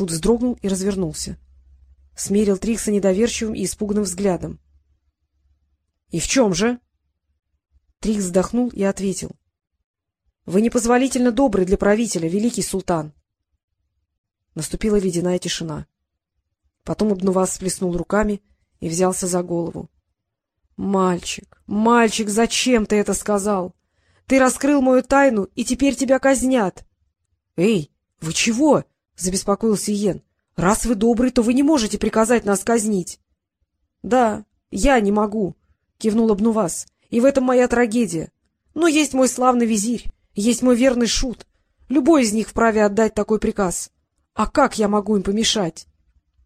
Шут вздрогнул и развернулся. Смерил Трикса недоверчивым и испуганным взглядом. — И в чем же? Трикс вздохнул и ответил. — Вы непозволительно добры для правителя, великий султан. Наступила ледяная тишина. Потом Обнувас сплеснул руками и взялся за голову. — Мальчик, мальчик, зачем ты это сказал? Ты раскрыл мою тайну, и теперь тебя казнят. — Эй, вы чего? — забеспокоился Иен. — Раз вы добрый, то вы не можете приказать нас казнить. — Да, я не могу, — кивнул Обнувас, — и в этом моя трагедия. Но есть мой славный визирь, есть мой верный шут. Любой из них вправе отдать такой приказ. А как я могу им помешать?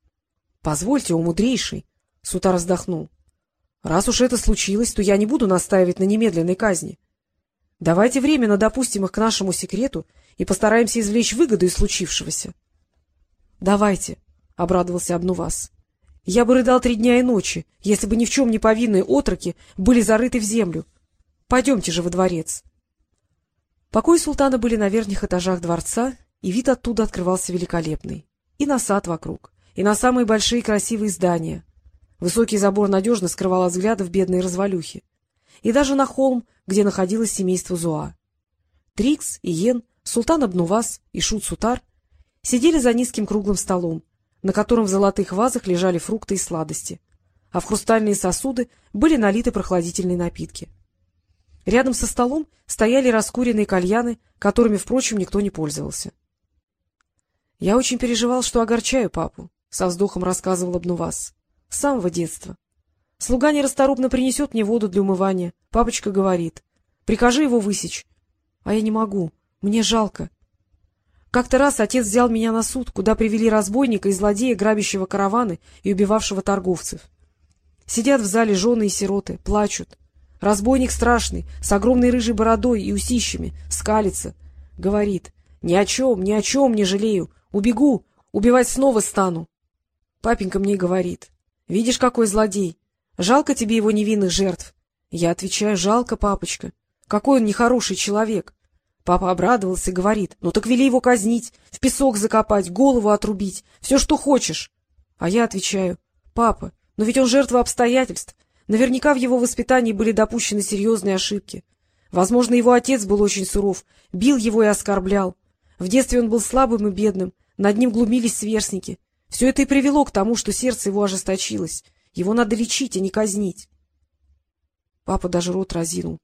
— Позвольте, о мудрейший, — Сутар вздохнул. — Раз уж это случилось, то я не буду настаивать на немедленной казни. Давайте временно допустим их к нашему секрету и постараемся извлечь выгоду из случившегося. — Давайте, — обрадовался Обнувас. — Я бы рыдал три дня и ночи, если бы ни в чем не повинные отроки были зарыты в землю. Пойдемте же во дворец. Покои султана были на верхних этажах дворца, и вид оттуда открывался великолепный. И на сад вокруг, и на самые большие красивые здания. Высокий забор надежно скрывал от взглядов бедные развалюхи. И даже на холм, где находилось семейство Зуа. Трикс, Иен, Султан Абнувас и Шут-Сутар сидели за низким круглым столом, на котором в золотых вазах лежали фрукты и сладости, а в хрустальные сосуды были налиты прохладительные напитки. Рядом со столом стояли раскуренные кальяны, которыми, впрочем, никто не пользовался. — Я очень переживал, что огорчаю папу, — со вздохом рассказывал Обнувас. — С самого детства. Слуга нерасторопно принесет мне воду для умывания. Папочка говорит. — Прикажи его высечь. А я не могу. Мне жалко. Как-то раз отец взял меня на суд, куда привели разбойника и злодея, грабящего караваны и убивавшего торговцев. Сидят в зале жены и сироты, плачут. Разбойник страшный, с огромной рыжей бородой и усищами, скалится. Говорит, ни о чем, ни о чем не жалею. Убегу, убивать снова стану. Папенька мне говорит, видишь, какой злодей. Жалко тебе его невинных жертв. Я отвечаю, жалко, папочка. Какой он нехороший человек. Папа обрадовался и говорит, ну так вели его казнить, в песок закопать, голову отрубить, все, что хочешь. А я отвечаю, папа, но ведь он жертва обстоятельств. Наверняка в его воспитании были допущены серьезные ошибки. Возможно, его отец был очень суров, бил его и оскорблял. В детстве он был слабым и бедным, над ним глумились сверстники. Все это и привело к тому, что сердце его ожесточилось. Его надо лечить, а не казнить. Папа даже рот разинул.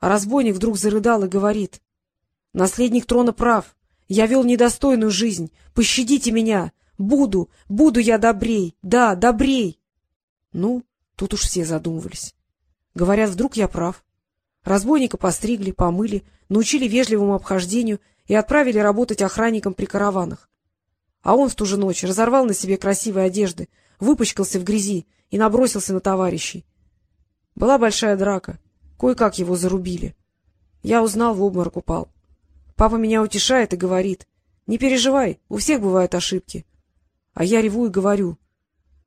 А разбойник вдруг зарыдал и говорит. — Наследник трона прав. Я вел недостойную жизнь. Пощадите меня. Буду, буду я добрей. Да, добрей. Ну, тут уж все задумывались. Говорят, вдруг я прав. Разбойника постригли, помыли, научили вежливому обхождению и отправили работать охранником при караванах. А он в ту же ночь разорвал на себе красивые одежды, выпачкался в грязи и набросился на товарищей. Была большая драка. Кое-как его зарубили. Я узнал, в обморок упал. Папа меня утешает и говорит, не переживай, у всех бывают ошибки. А я реву и говорю,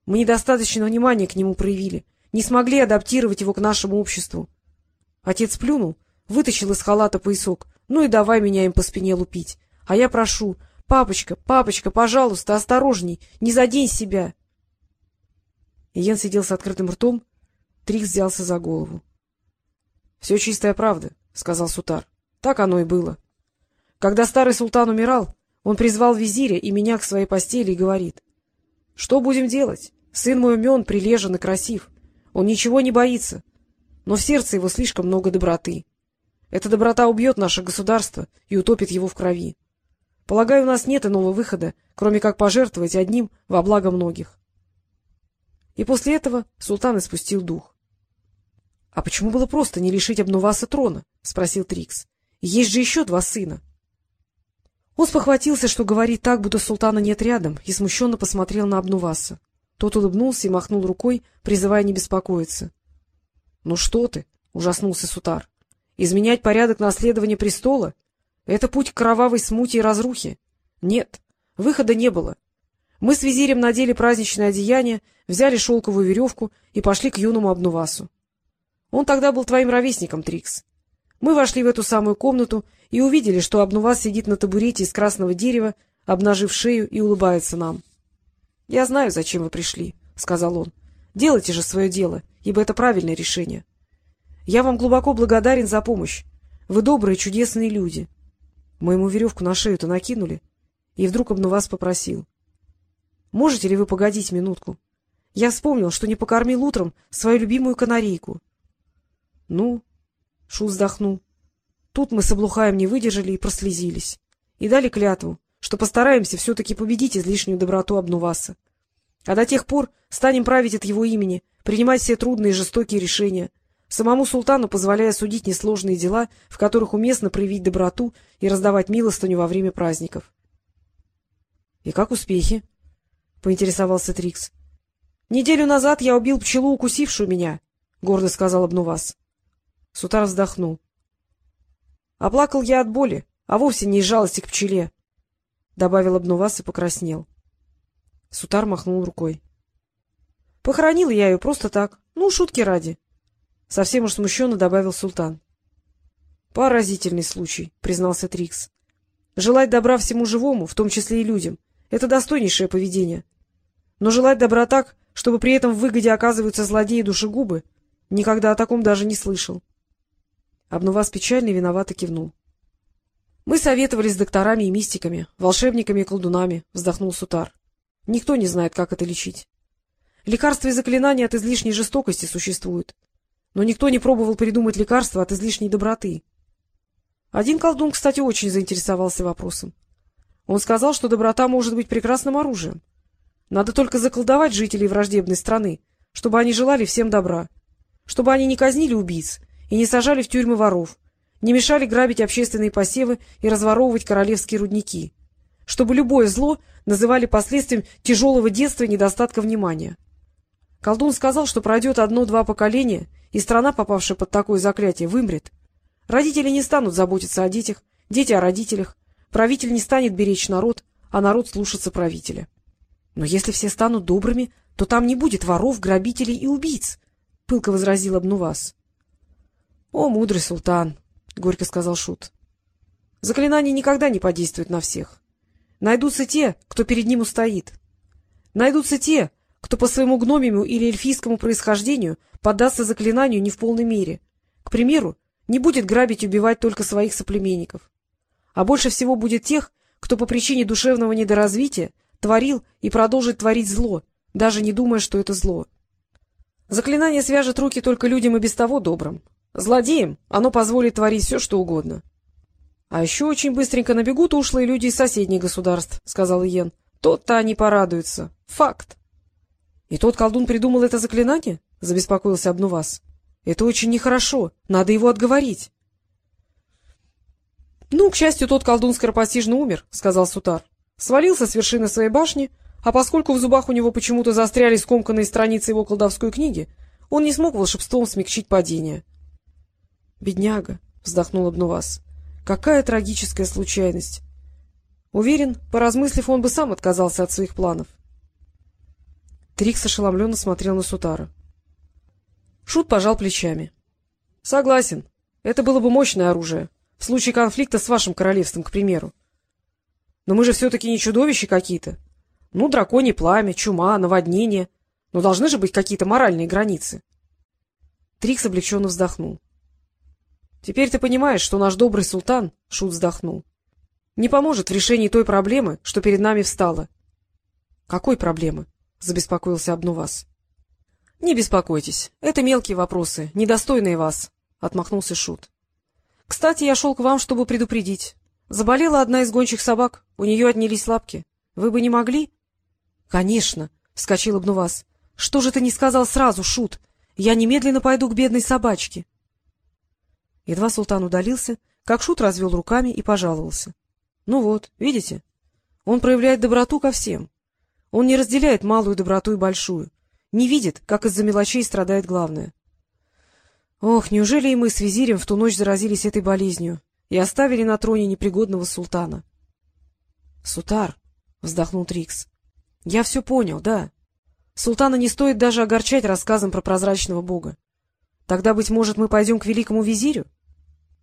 мы недостаточно внимания к нему проявили, не смогли адаптировать его к нашему обществу. Отец плюнул, вытащил из халата поясок, ну и давай меня им по спине лупить. А я прошу, папочка, папочка, пожалуйста, осторожней, не задень себя. Иен сидел с открытым ртом, Трикс взялся за голову. — Все чистая правда, — сказал Сутар. — Так оно и было. Когда старый султан умирал, он призвал визиря и меня к своей постели и говорит. — Что будем делать? Сын мой умен, прилежен и красив. Он ничего не боится. Но в сердце его слишком много доброты. Эта доброта убьет наше государство и утопит его в крови. Полагаю, у нас нет иного выхода, кроме как пожертвовать одним во благо многих. И после этого султан испустил дух. — А почему было просто не лишить Обнуваса трона? — спросил Трикс. — Есть же еще два сына. Он спохватился, что говорит так, будто султана нет рядом, и смущенно посмотрел на Обнуваса. Тот улыбнулся и махнул рукой, призывая не беспокоиться. — Ну что ты? — ужаснулся Сутар. — Изменять порядок наследования престола? Это путь к кровавой смуте и разрухе. Нет, выхода не было. Мы с визирем надели праздничное одеяние, взяли шелковую веревку и пошли к юному Обнувасу. Он тогда был твоим ровесником, Трикс. Мы вошли в эту самую комнату и увидели, что Обнувас сидит на табурете из красного дерева, обнажив шею, и улыбается нам. — Я знаю, зачем вы пришли, — сказал он. — Делайте же свое дело, ибо это правильное решение. Я вам глубоко благодарен за помощь. Вы добрые, чудесные люди. Мы ему веревку на шею-то накинули, и вдруг об вас попросил. — Можете ли вы погодить минутку? Я вспомнил, что не покормил утром свою любимую канарейку. — Ну, — Шу вздохнул, — тут мы с облухаем не выдержали и прослезились. И дали клятву, что постараемся все-таки победить излишнюю доброту Обнуваса. А до тех пор станем править от его имени, принимать все трудные и жестокие решения, самому султану позволяя судить несложные дела, в которых уместно проявить доброту и раздавать милостыню во время праздников. — И как успехи? — поинтересовался Трикс. — Неделю назад я убил пчелу, укусившую меня, — гордо сказал Обнувас. Сутар вздохнул. — Оплакал я от боли, а вовсе не из жалости к пчеле, — добавил Обнувас и покраснел. Сутар махнул рукой. — Похоронил я ее просто так, ну, шутки ради. Совсем уж смущенно добавил султан. — Поразительный случай, — признался Трикс. — Желать добра всему живому, в том числе и людям, — это достойнейшее поведение. Но желать добра так, чтобы при этом в выгоде оказываются злодеи-душегубы, никогда о таком даже не слышал. Обнувас печально и виновато кивнул. — Мы советовались с докторами и мистиками, волшебниками и колдунами, — вздохнул Сутар. — Никто не знает, как это лечить. Лекарства и заклинания от излишней жестокости существуют, но никто не пробовал придумать лекарства от излишней доброты. Один колдун, кстати, очень заинтересовался вопросом. Он сказал, что доброта может быть прекрасным оружием. Надо только заколдовать жителей враждебной страны, чтобы они желали всем добра, чтобы они не казнили убийц и не сажали в тюрьмы воров, не мешали грабить общественные посевы и разворовывать королевские рудники, чтобы любое зло называли последствием тяжелого детства и недостатка внимания. Колдун сказал, что пройдет одно-два поколения, и страна, попавшая под такое заклятие, вымрет. Родители не станут заботиться о детях, дети о родителях, правитель не станет беречь народ, а народ слушаться правителя. Но если все станут добрыми, то там не будет воров, грабителей и убийц, — пылко возразил Обнувас. — О, мудрый султан! — горько сказал Шут. — Заклинание никогда не подействует на всех. Найдутся те, кто перед ним устоит. Найдутся те, кто по своему гномиму или эльфийскому происхождению поддастся заклинанию не в полной мере. К примеру, не будет грабить и убивать только своих соплеменников. А больше всего будет тех, кто по причине душевного недоразвития творил и продолжит творить зло, даже не думая, что это зло. Заклинание свяжет руки только людям и без того добрым. Злодеям оно позволит творить все, что угодно. — А еще очень быстренько набегут ушлые люди из соседних государств, — сказал Иен. — Тот-то они порадуются. Факт. — И тот колдун придумал это заклинание? — забеспокоился Обнувас. — Это очень нехорошо. Надо его отговорить. — Ну, к счастью, тот колдун скоропостижно умер, — сказал Сутар. Свалился с вершины своей башни, а поскольку в зубах у него почему-то застряли скомканные страницы его колдовской книги, он не смог волшебством смягчить падение. — Бедняга, — вздохнул Обнувас, — какая трагическая случайность. Уверен, поразмыслив, он бы сам отказался от своих планов. Трикс ошеломленно смотрел на Сутара. Шут пожал плечами. — Согласен. Это было бы мощное оружие. В случае конфликта с вашим королевством, к примеру. Но мы же все-таки не чудовища какие-то. Ну, драконий пламя, чума, наводнение. Но должны же быть какие-то моральные границы. Трикс облегченно вздохнул. — Теперь ты понимаешь, что наш добрый султан, — Шут вздохнул, — не поможет в решении той проблемы, что перед нами встала. — Какой проблемы? — забеспокоился Обнувас. — Не беспокойтесь. Это мелкие вопросы, недостойные вас, — отмахнулся Шут. — Кстати, я шел к вам, чтобы предупредить. Заболела одна из гончих собак, у нее отнялись лапки. Вы бы не могли? — Конечно, — вскочил Обнувас. — Что же ты не сказал сразу, Шут? Я немедленно пойду к бедной собачке. Едва султан удалился, как Шут развел руками и пожаловался. — Ну вот, видите? Он проявляет доброту ко всем. Он не разделяет малую доброту и большую, не видит, как из-за мелочей страдает главное. Ох, неужели и мы с визирем в ту ночь заразились этой болезнью и оставили на троне непригодного султана? — Сутар, — вздохнул Трикс, — я все понял, да. Султана не стоит даже огорчать рассказом про прозрачного бога. Тогда, быть может, мы пойдем к великому визирю?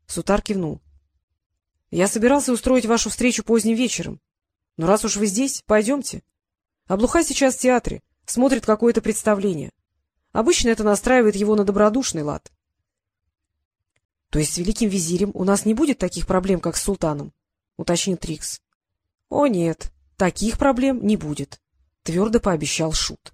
Сутар кивнул. — Я собирался устроить вашу встречу поздним вечером. — Ну, раз уж вы здесь, пойдемте. Облуха сейчас в театре, смотрит какое-то представление. Обычно это настраивает его на добродушный лад. — То есть с великим визирем у нас не будет таких проблем, как с султаном? — уточнил Трикс. — О, нет, таких проблем не будет, — твердо пообещал Шут.